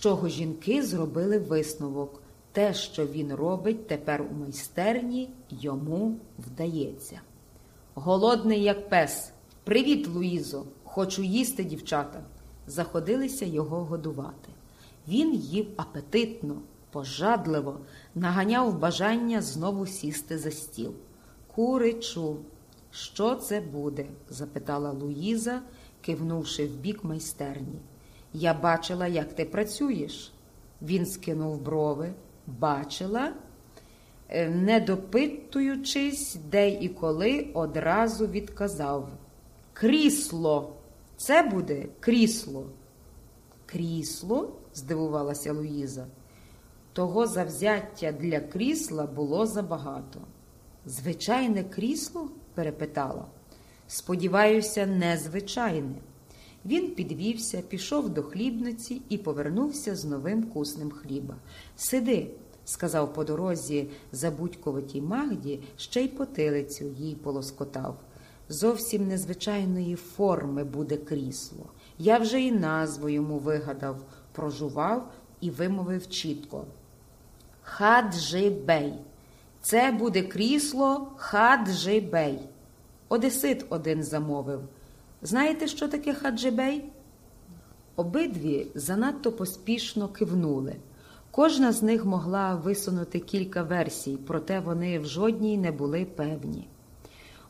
чого жінки зробили висновок. Те, що він робить тепер у майстерні, йому вдається. Голодний, як пес. Привіт, Луїзо! Хочу їсти, дівчата. Заходилися його годувати. Він їв апетитно, пожадливо, наганяв бажання знову сісти за стіл. Куричу, що це буде? запитала Луїза, кивнувши в бік майстерні. Я бачила, як ти працюєш. Він скинув брови. Бачила, е, не допитуючись, де і коли, одразу відказав. Крісло. Це буде крісло. Крісло? здивувалася Луїза. Того завзяття для крісла було забагато. Звичайне крісло? перепитала. Сподіваюся, незвичайне. Він підвівся, пішов до хлібниці і повернувся з новим куснем хліба. Сиди, сказав по дорозі забудьковатій Магді, ще й потилицю їй полоскотав. Зовсім незвичайної форми буде крісло. Я вже і назву йому вигадав, прожував і вимовив чітко. Хаджибей. Це буде крісло хаджибей. Одесит один замовив. Знаєте, що таке хаджибей? Обидві занадто поспішно кивнули. Кожна з них могла висунути кілька версій, проте вони в жодній не були певні.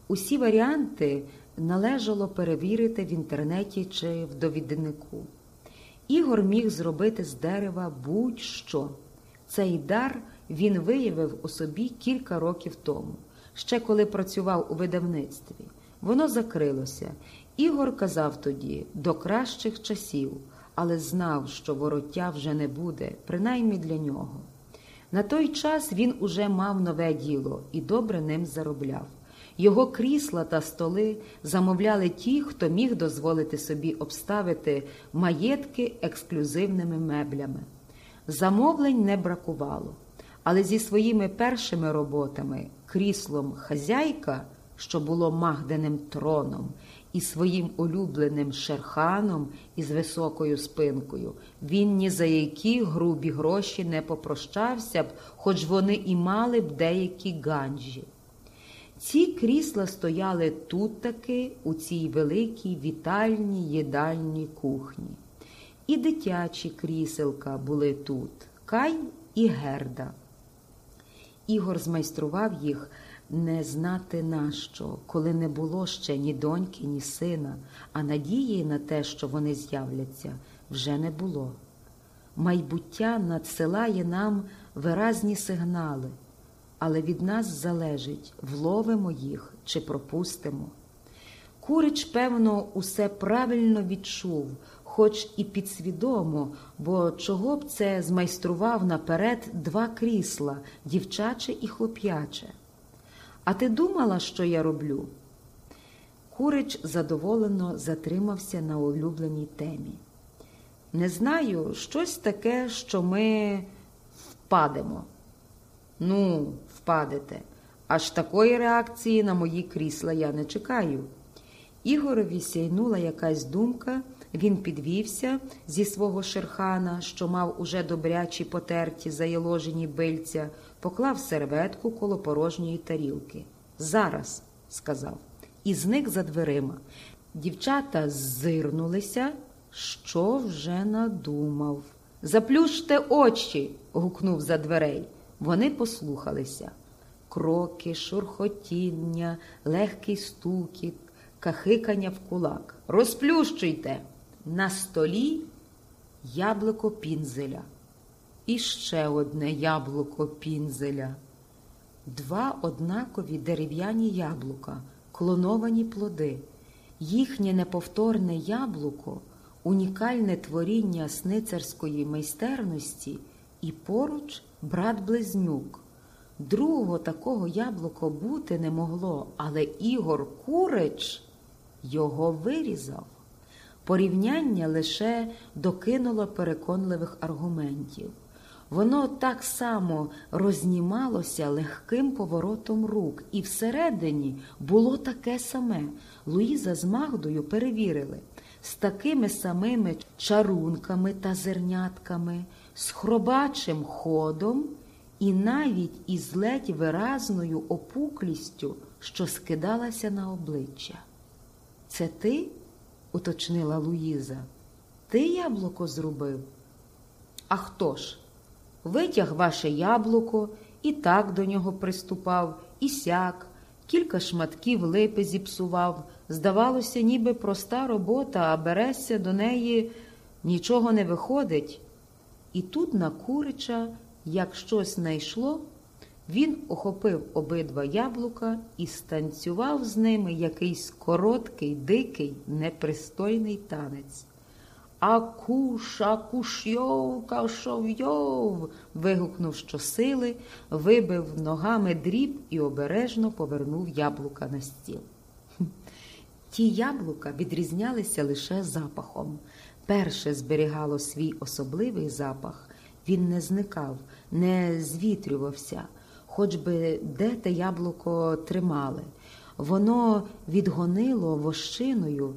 Усі варіанти належало перевірити в інтернеті чи в довіднику. Ігор міг зробити з дерева будь-що. Цей дар він виявив у собі кілька років тому, ще коли працював у видавництві. Воно закрилося. Ігор казав тоді до кращих часів, але знав, що вороття вже не буде, принаймні для нього. На той час він уже мав нове діло і добре ним заробляв. Його крісла та столи замовляли ті, хто міг дозволити собі обставити маєтки ексклюзивними меблями. Замовлень не бракувало, але зі своїми першими роботами, кріслом хазяйка, що було Магденим троном, і своїм улюбленим шерханом із високою спинкою, він ні за які грубі гроші не попрощався б, хоч вони і мали б деякі ганджі. Ці крісла стояли тут таки у цій великій вітальній їдальній кухні. І дитячі кріселка були тут Кай і Герда. Ігор змайстрував їх не знати нащо, коли не було ще ні доньки, ні сина, а надії на те, що вони з'являться, вже не було. Майбуття надсилає нам виразні сигнали, але від нас залежить, вловимо їх чи пропустимо. Курич, певно, усе правильно відчув, хоч і підсвідомо, бо чого б це змайстрував наперед два крісла дівчаче і хлоп'яче. А ти думала, що я роблю? Курич задоволено затримався на улюбленій темі. Не знаю, щось таке, що ми впадемо. Ну, впадете. Аж такої реакції на мої крісла я не чекаю. Ігорові сяйнула якась думка, він підвівся зі свого шерхана, що мав уже добрячі потерті заяложені бильця, поклав серветку коло порожньої тарілки. Зараз, сказав, і зник за дверима. Дівчата зирнулися, що вже надумав. Заплющте очі. гукнув за дверей. Вони послухалися. Кроки, шурхотіння, легкий стукіт, кахикання в кулак. Розплющуйте! На столі яблуко пінзеля. І ще одне яблуко пінзеля. Два однакові дерев'яні яблука, клоновані плоди. Їхнє неповторне яблуко, унікальне творіння сницарської майстерності і поруч брат-близнюк. Другого такого яблуко бути не могло, але Ігор Курич його вирізав. Порівняння лише докинуло переконливих аргументів. Воно так само рознімалося легким поворотом рук, і всередині було таке саме. Луїза з Магдою перевірили. з такими самими чарунками та зернятками, з хробачим ходом і навіть із ледь виразною опуклістю, що скидалася на обличчя. Це ти? Уточнила Луїза. Ти яблуко зробив? А хто ж? Витяг ваше яблуко і так до нього приступав, і сяк, кілька шматків липи зіпсував. Здавалося, ніби проста робота, а берешся до неї нічого не виходить. І тут на курича, як щось найшло, він охопив обидва яблука і станцював з ними якийсь короткий, дикий, непристойний танець. Акуш, акуш йов, кашов йов. вигукнув щосили, вибив ногами дріб і обережно повернув яблука на стіл. Ті яблука відрізнялися лише запахом. Перше зберігало свій особливий запах, він не зникав, не звітрювався, хоч би де те яблуко тримали. Воно відгонило вощиною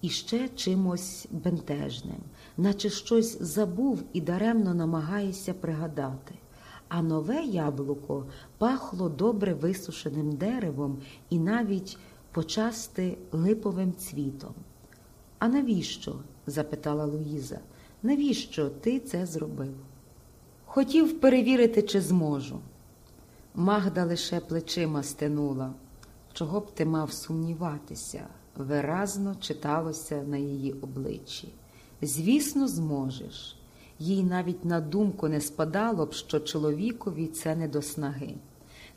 і ще чимось бентежним, наче щось забув і даремно намагаєшся пригадати. А нове яблуко пахло добре висушеним деревом і навіть почасти липовим цвітом. А навіщо? запитала Луїза. Навіщо ти це зробив? Хотів перевірити, чи зможу. Магда лише плечима стенула. Чого б ти мав сумніватися? Виразно читалося на її обличчі. Звісно, зможеш. Їй навіть на думку не спадало б, що чоловікові це не до снаги.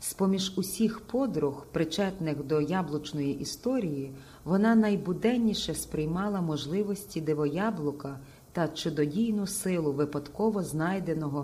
З-поміж усіх подруг, причетних до яблучної історії, вона найбуденніше сприймала можливості дивояблука та чудодійну силу випадково знайденого